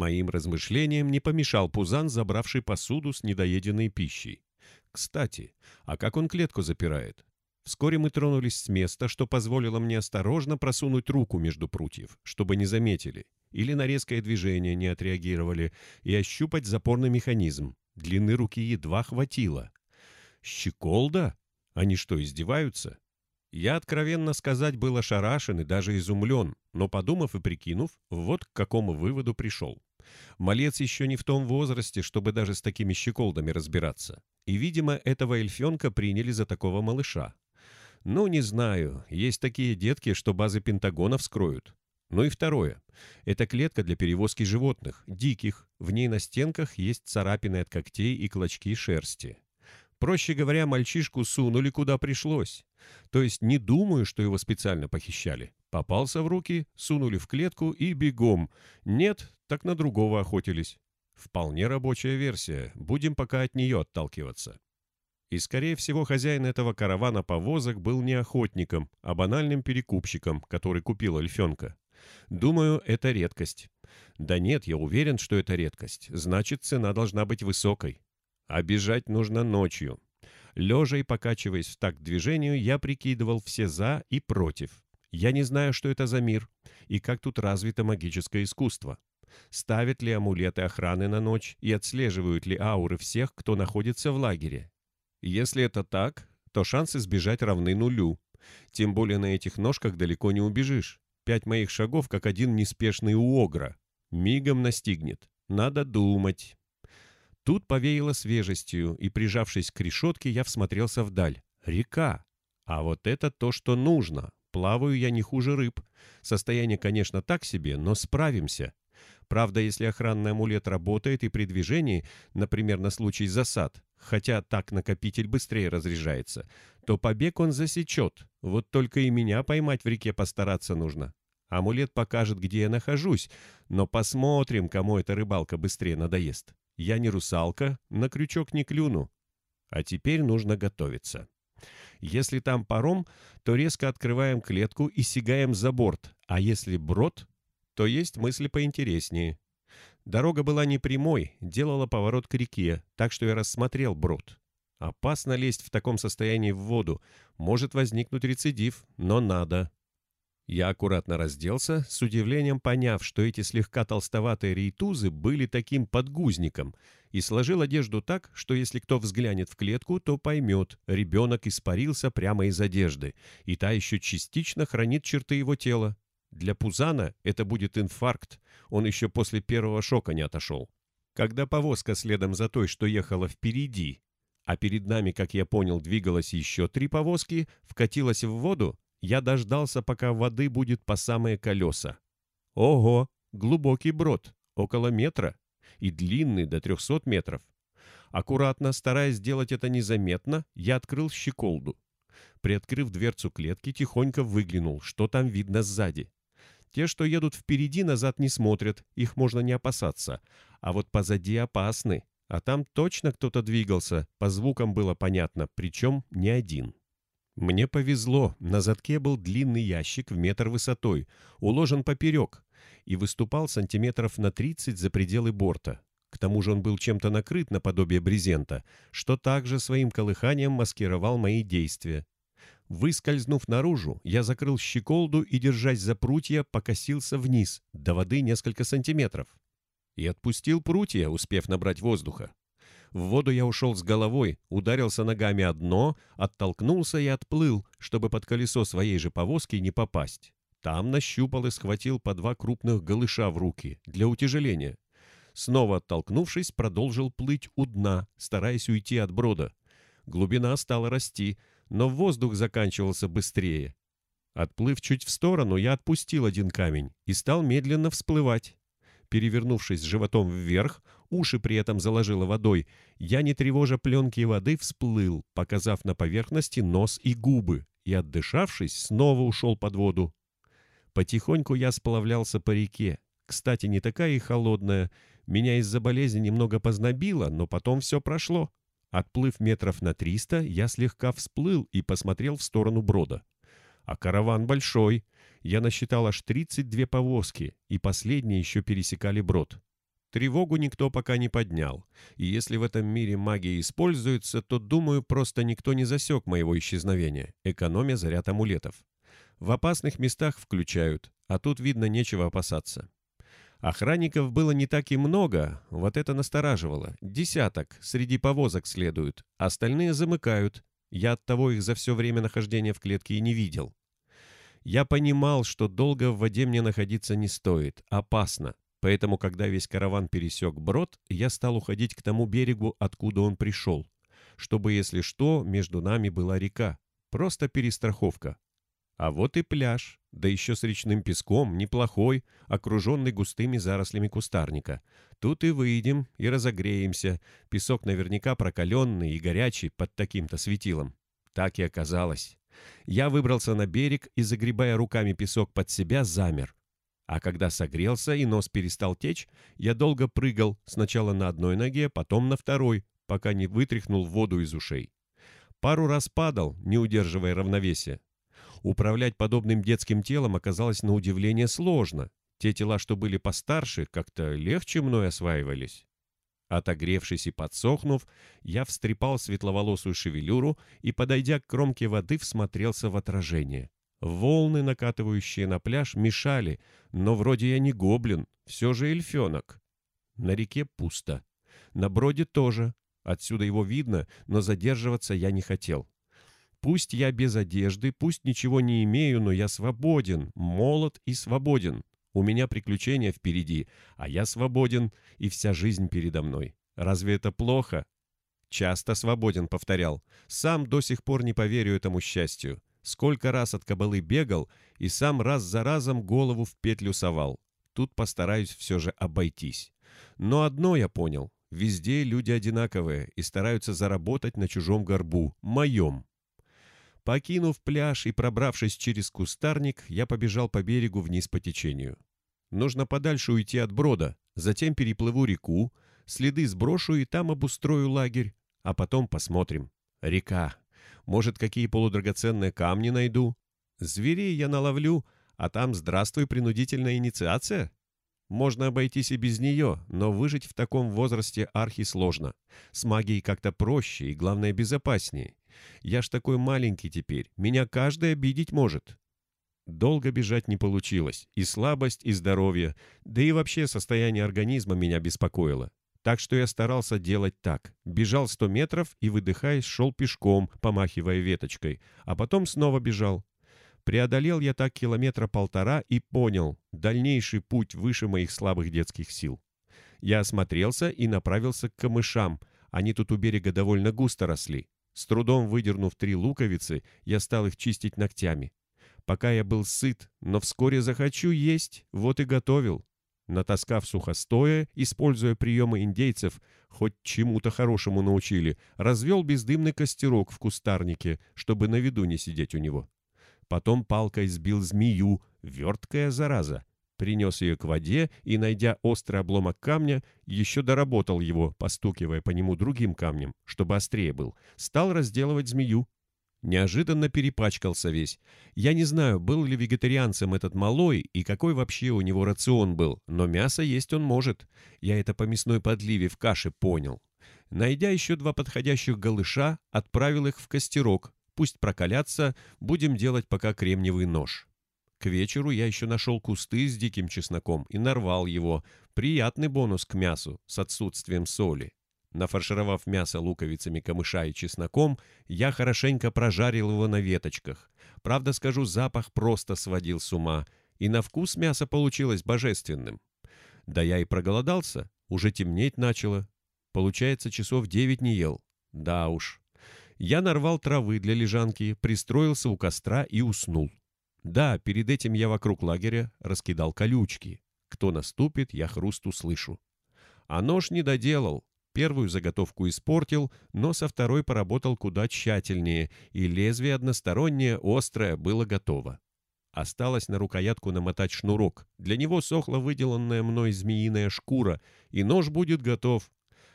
Моим размышлениям не помешал Пузан, забравший посуду с недоеденной пищей. Кстати, а как он клетку запирает? Вскоре мы тронулись с места, что позволило мне осторожно просунуть руку между прутьев, чтобы не заметили, или на резкое движение не отреагировали, и ощупать запорный механизм. Длины руки едва хватило. Щеколда? Они что, издеваются? Я, откровенно сказать, был ошарашен и даже изумлен, но, подумав и прикинув, вот к какому выводу пришел. Малец еще не в том возрасте, чтобы даже с такими щеколдами разбираться. И, видимо, этого эльфенка приняли за такого малыша. Ну, не знаю, есть такие детки, что базы Пентагона вскроют. Ну и второе. Это клетка для перевозки животных, диких. В ней на стенках есть царапины от когтей и клочки шерсти. Проще говоря, мальчишку сунули куда пришлось. То есть не думаю, что его специально похищали. Попался в руки, сунули в клетку и бегом. Нет, так на другого охотились. Вполне рабочая версия. Будем пока от нее отталкиваться. И, скорее всего, хозяин этого каравана повозок был не охотником, а банальным перекупщиком, который купил эльфенка. Думаю, это редкость. Да нет, я уверен, что это редкость. Значит, цена должна быть высокой. А бежать нужно ночью. Лежа и покачиваясь в такт движению, я прикидывал все «за» и «против». Я не знаю, что это за мир и как тут развито магическое искусство. Ставят ли амулеты охраны на ночь и отслеживают ли ауры всех, кто находится в лагере. Если это так, то шансы сбежать равны нулю. Тем более на этих ножках далеко не убежишь. Пять моих шагов, как один неспешный у огра. Мигом настигнет. Надо думать. Тут повеяло свежестью, и, прижавшись к решетке, я всмотрелся вдаль. Река. А вот это то, что нужно. Плаваю я не хуже рыб. Состояние, конечно, так себе, но справимся. Правда, если охранный амулет работает и при движении, например, на случай засад, хотя так накопитель быстрее разряжается, то побег он засечет. Вот только и меня поймать в реке постараться нужно. Амулет покажет, где я нахожусь, но посмотрим, кому эта рыбалка быстрее надоест. Я не русалка, на крючок не клюну. А теперь нужно готовиться. Если там паром, то резко открываем клетку и сигаем за борт, а если брод, то есть мысли поинтереснее. Дорога была не прямой, делала поворот к реке, так что я рассмотрел брод. Опасно лезть в таком состоянии в воду, может возникнуть рецидив, но надо. Я аккуратно разделся, с удивлением поняв, что эти слегка толстоватые рейтузы были таким подгузником, и сложил одежду так, что если кто взглянет в клетку, то поймет, ребенок испарился прямо из одежды, и та еще частично хранит черты его тела. Для Пузана это будет инфаркт, он еще после первого шока не отошел. Когда повозка следом за той, что ехала впереди, а перед нами, как я понял, двигалось еще три повозки, вкатилась в воду, я дождался, пока воды будет по самые колеса. Ого, глубокий брод, около метра, и длинный до 300 метров. Аккуратно, стараясь сделать это незаметно, я открыл щеколду. Приоткрыв дверцу клетки, тихонько выглянул, что там видно сзади. Те, что едут впереди, назад не смотрят, их можно не опасаться. А вот позади опасны, а там точно кто-то двигался, по звукам было понятно, причем не один. Мне повезло, на задке был длинный ящик в метр высотой, уложен поперек, и выступал сантиметров на 30 за пределы борта. К тому же он был чем-то накрыт наподобие брезента, что также своим колыханием маскировал мои действия. Выскользнув наружу, я закрыл щеколду и, держась за прутья, покосился вниз, до воды несколько сантиметров. И отпустил прутья, успев набрать воздуха. В воду я ушел с головой, ударился ногами о дно, оттолкнулся и отплыл, чтобы под колесо своей же повозки не попасть. Там нащупал и схватил по два крупных голыша в руки для утяжеления. Снова оттолкнувшись, продолжил плыть у дна, стараясь уйти от брода. Глубина стала расти, но воздух заканчивался быстрее. Отплыв чуть в сторону, я отпустил один камень и стал медленно всплывать. Перевернувшись животом вверх, уши при этом заложило водой, я, не тревожа пленки воды, всплыл, показав на поверхности нос и губы, и, отдышавшись, снова ушел под воду. Потихоньку я сплавлялся по реке. Кстати, не такая и холодная. Меня из-за болезни немного познобило, но потом все прошло. Отплыв метров на триста, я слегка всплыл и посмотрел в сторону брода. А караван большой. Я насчитал аж 32 повозки, и последние еще пересекали брод. Тревогу никто пока не поднял, и если в этом мире магия используется, то, думаю, просто никто не засек моего исчезновения, экономя заряд амулетов. В опасных местах включают, а тут, видно, нечего опасаться. Охранников было не так и много, вот это настораживало. Десяток, среди повозок следуют, остальные замыкают. Я оттого их за все время нахождения в клетке и не видел. Я понимал, что долго в воде мне находиться не стоит, опасно. Поэтому, когда весь караван пересек брод, я стал уходить к тому берегу, откуда он пришел, чтобы, если что, между нами была река. Просто перестраховка. А вот и пляж, да еще с речным песком, неплохой, окруженный густыми зарослями кустарника. Тут и выйдем, и разогреемся. Песок наверняка прокаленный и горячий под таким-то светилом. Так и оказалось. Я выбрался на берег и, загребая руками песок под себя, замер. А когда согрелся и нос перестал течь, я долго прыгал, сначала на одной ноге, потом на второй, пока не вытряхнул воду из ушей. Пару раз падал, не удерживая равновесия. Управлять подобным детским телом оказалось на удивление сложно. Те тела, что были постарше, как-то легче мной осваивались. Отогревшись и подсохнув, я встрепал светловолосую шевелюру и, подойдя к кромке воды, всмотрелся в отражение. Волны, накатывающие на пляж, мешали, но вроде я не гоблин, все же эльфенок. На реке пусто. На броде тоже. Отсюда его видно, но задерживаться я не хотел. Пусть я без одежды, пусть ничего не имею, но я свободен, молод и свободен. У меня приключения впереди, а я свободен, и вся жизнь передо мной. Разве это плохо? Часто свободен, повторял. Сам до сих пор не поверю этому счастью. Сколько раз от кобылы бегал и сам раз за разом голову в петлю совал. Тут постараюсь все же обойтись. Но одно я понял. Везде люди одинаковые и стараются заработать на чужом горбу, моем. Покинув пляж и пробравшись через кустарник, я побежал по берегу вниз по течению. Нужно подальше уйти от брода, затем переплыву реку, следы сброшу и там обустрою лагерь, а потом посмотрим. Река. Может, какие полудрагоценные камни найду? Зверей я наловлю, а там здравствуй принудительная инициация? Можно обойтись и без нее, но выжить в таком возрасте архи сложно. С магией как-то проще и, главное, безопаснее. Я ж такой маленький теперь, меня каждый обидеть может. Долго бежать не получилось, и слабость, и здоровье, да и вообще состояние организма меня беспокоило. Так что я старался делать так. Бежал сто метров и, выдыхаясь, шел пешком, помахивая веточкой, а потом снова бежал. Преодолел я так километра полтора и понял, дальнейший путь выше моих слабых детских сил. Я осмотрелся и направился к камышам, они тут у берега довольно густо росли. С трудом выдернув три луковицы, я стал их чистить ногтями. Пока я был сыт, но вскоре захочу есть, вот и готовил. Натаскав сухостоя, используя приемы индейцев, хоть чему-то хорошему научили, развел бездымный костерок в кустарнике, чтобы на виду не сидеть у него. Потом палкой сбил змею, верткая зараза. Принес ее к воде и, найдя острый обломок камня, еще доработал его, постукивая по нему другим камнем, чтобы острее был. Стал разделывать змею, Неожиданно перепачкался весь. Я не знаю, был ли вегетарианцем этот малой и какой вообще у него рацион был, но мясо есть он может. Я это по мясной подливе в каше понял. Найдя еще два подходящих голыша, отправил их в костерок. Пусть прокалятся, будем делать пока кремниевый нож. К вечеру я еще нашел кусты с диким чесноком и нарвал его. Приятный бонус к мясу с отсутствием соли. Нафаршировав мясо луковицами камыша и чесноком, я хорошенько прожарил его на веточках. Правда, скажу, запах просто сводил с ума, и на вкус мясо получилось божественным. Да я и проголодался, уже темнеть начало. Получается, часов девять не ел. Да уж. Я нарвал травы для лежанки, пристроился у костра и уснул. Да, перед этим я вокруг лагеря раскидал колючки. Кто наступит, я хруст услышу. А нож не доделал, Первую заготовку испортил, но со второй поработал куда тщательнее, и лезвие одностороннее, острое, было готово. Осталось на рукоятку намотать шнурок. Для него сохла выделанная мной змеиная шкура, и нож будет готов.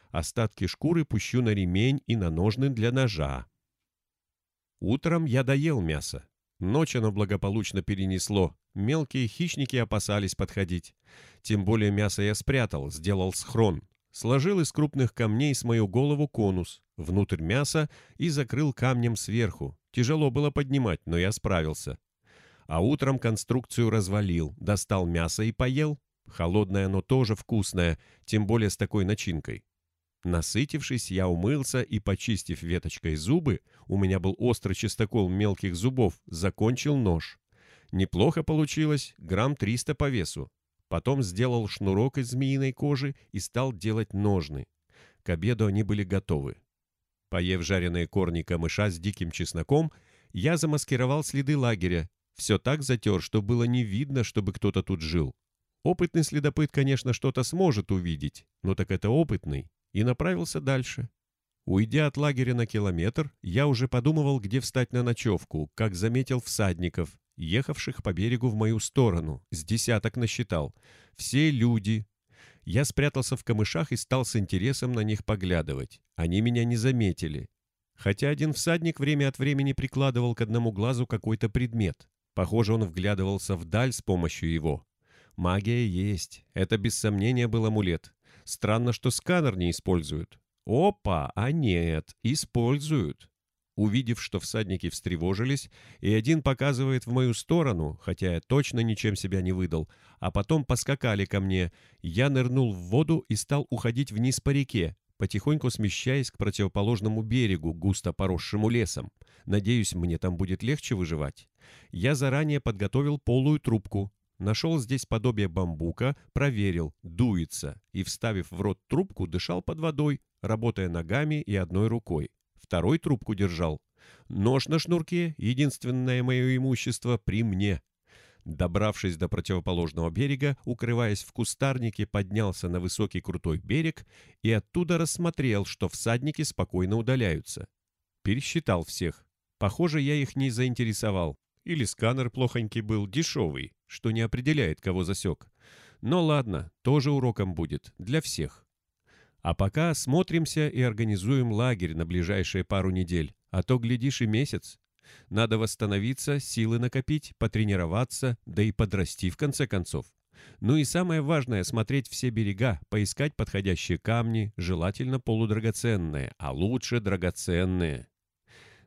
Остатки шкуры пущу на ремень и на ножны для ножа. Утром я доел мясо. Ночь оно благополучно перенесло. Мелкие хищники опасались подходить. Тем более мясо я спрятал, сделал схрон. Сложил из крупных камней с мою голову конус, внутрь мяса и закрыл камнем сверху. Тяжело было поднимать, но я справился. А утром конструкцию развалил, достал мясо и поел. Холодное оно тоже вкусное, тем более с такой начинкой. Насытившись, я умылся и, почистив веточкой зубы, у меня был острый чистокол мелких зубов, закончил нож. Неплохо получилось, грамм 300 по весу. Потом сделал шнурок из змеиной кожи и стал делать ножны. К обеду они были готовы. Поев жареные корни камыша с диким чесноком, я замаскировал следы лагеря. Все так затер, что было не видно, чтобы кто-то тут жил. Опытный следопыт, конечно, что-то сможет увидеть, но так это опытный, и направился дальше. Уйдя от лагеря на километр, я уже подумывал, где встать на ночевку, как заметил всадников, ехавших по берегу в мою сторону, с десяток насчитал. Все люди. Я спрятался в камышах и стал с интересом на них поглядывать. Они меня не заметили. Хотя один всадник время от времени прикладывал к одному глазу какой-то предмет. Похоже, он вглядывался вдаль с помощью его. Магия есть. Это без сомнения был амулет. Странно, что сканер не используют. Опа, а нет, используют. Увидев, что всадники встревожились, и один показывает в мою сторону, хотя я точно ничем себя не выдал, а потом поскакали ко мне, я нырнул в воду и стал уходить вниз по реке, потихоньку смещаясь к противоположному берегу, густо поросшему лесом. Надеюсь, мне там будет легче выживать. Я заранее подготовил полую трубку, Нашел здесь подобие бамбука, проверил, дуется, и, вставив в рот трубку, дышал под водой, работая ногами и одной рукой. Второй трубку держал. Нож на шнурке, единственное мое имущество, при мне. Добравшись до противоположного берега, укрываясь в кустарнике, поднялся на высокий крутой берег и оттуда рассмотрел, что всадники спокойно удаляются. Пересчитал всех. Похоже, я их не заинтересовал. Или сканер плохонький был, дешевый, что не определяет, кого засек. Но ладно, тоже уроком будет, для всех. А пока смотримся и организуем лагерь на ближайшие пару недель, а то, глядишь, и месяц. Надо восстановиться, силы накопить, потренироваться, да и подрасти в конце концов. Ну и самое важное – смотреть все берега, поискать подходящие камни, желательно полудрагоценные, а лучше драгоценные.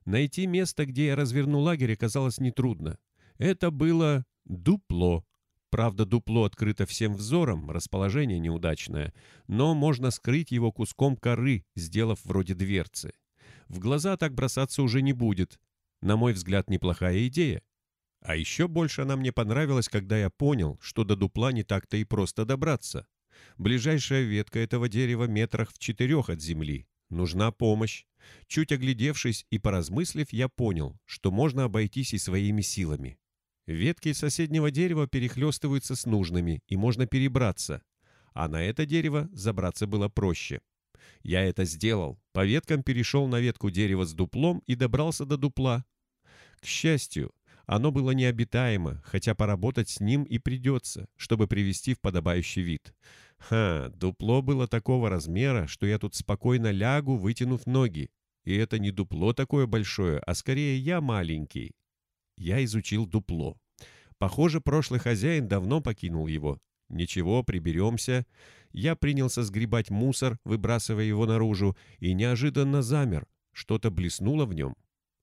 Найти место, где я разверну лагерь, оказалось нетрудно. Это было дупло. Правда, дупло открыто всем взором, расположение неудачное, но можно скрыть его куском коры, сделав вроде дверцы. В глаза так бросаться уже не будет. На мой взгляд, неплохая идея. А еще больше она мне понравилась, когда я понял, что до дупла не так-то и просто добраться. Ближайшая ветка этого дерева метрах в четырех от земли. Нужна помощь. Чуть оглядевшись и поразмыслив, я понял, что можно обойтись и своими силами. Ветки соседнего дерева перехлестываются с нужными, и можно перебраться. А на это дерево забраться было проще. Я это сделал. По веткам перешел на ветку дерева с дуплом и добрался до дупла. К счастью, оно было необитаемо, хотя поработать с ним и придется, чтобы привести в подобающий вид. Ха, дупло было такого размера, что я тут спокойно лягу, вытянув ноги. И это не дупло такое большое, а скорее я маленький. Я изучил дупло. Похоже, прошлый хозяин давно покинул его. Ничего, приберемся. Я принялся сгребать мусор, выбрасывая его наружу, и неожиданно замер. Что-то блеснуло в нем.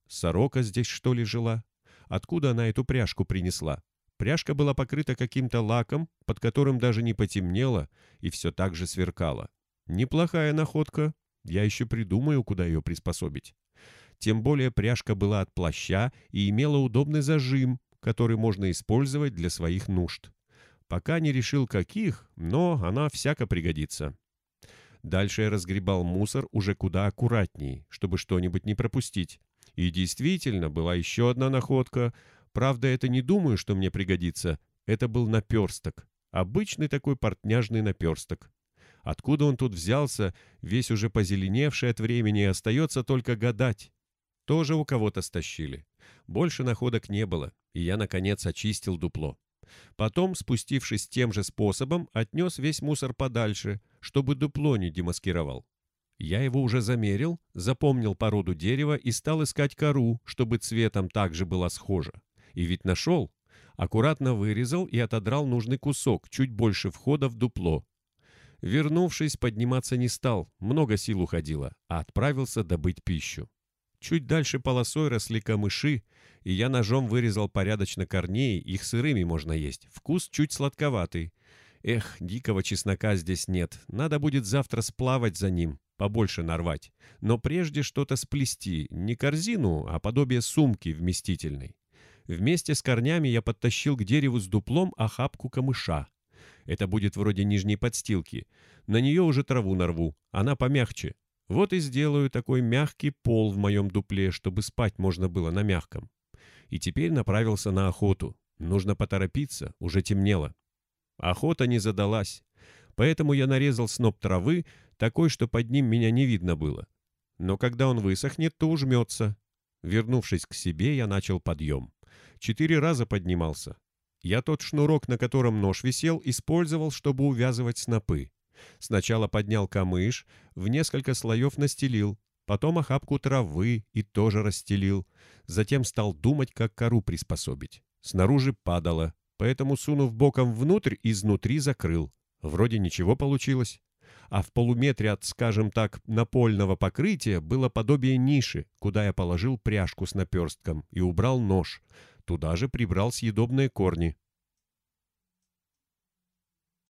Сорока здесь, что ли, жила? Откуда она эту пряжку принесла? Пряжка была покрыта каким-то лаком, под которым даже не потемнело, и все так же сверкало. Неплохая находка. Я еще придумаю, куда ее приспособить. Тем более пряжка была от плаща и имела удобный зажим, который можно использовать для своих нужд. Пока не решил каких, но она всяко пригодится. Дальше я разгребал мусор уже куда аккуратней, чтобы что-нибудь не пропустить. И действительно, была еще одна находка. Правда, это не думаю, что мне пригодится. Это был наперсток. Обычный такой портняжный наперсток. Откуда он тут взялся, весь уже позеленевший от времени, остается только гадать. Тоже у кого-то стащили. Больше находок не было, и я, наконец, очистил дупло. Потом, спустившись тем же способом, отнес весь мусор подальше, чтобы дупло не демаскировал. Я его уже замерил, запомнил породу дерева и стал искать кору, чтобы цветом также была схожа. И ведь нашел. Аккуратно вырезал и отодрал нужный кусок, чуть больше входа в дупло. Вернувшись, подниматься не стал, много сил уходило, а отправился добыть пищу. Чуть дальше полосой росли камыши, и я ножом вырезал порядочно корней, их сырыми можно есть, вкус чуть сладковатый. Эх, дикого чеснока здесь нет, надо будет завтра сплавать за ним, побольше нарвать. Но прежде что-то сплести, не корзину, а подобие сумки вместительной. Вместе с корнями я подтащил к дереву с дуплом охапку камыша. Это будет вроде нижней подстилки. На нее уже траву нарву, она помягче. Вот и сделаю такой мягкий пол в моем дупле, чтобы спать можно было на мягком. И теперь направился на охоту. Нужно поторопиться, уже темнело. Охота не задалась. Поэтому я нарезал сноп травы, такой, что под ним меня не видно было. Но когда он высохнет, то ужмется. Вернувшись к себе, я начал подъем. Четыре раза поднимался. Я тот шнурок, на котором нож висел, использовал, чтобы увязывать снопы. Сначала поднял камыш, в несколько слоев настелил, потом охапку травы и тоже расстелил. Затем стал думать, как кору приспособить. Снаружи падало, поэтому, сунув боком внутрь, изнутри закрыл. Вроде ничего получилось. А в полуметре от, скажем так, напольного покрытия было подобие ниши, куда я положил пряжку с наперстком и убрал нож. Туда же прибрал съедобные корни.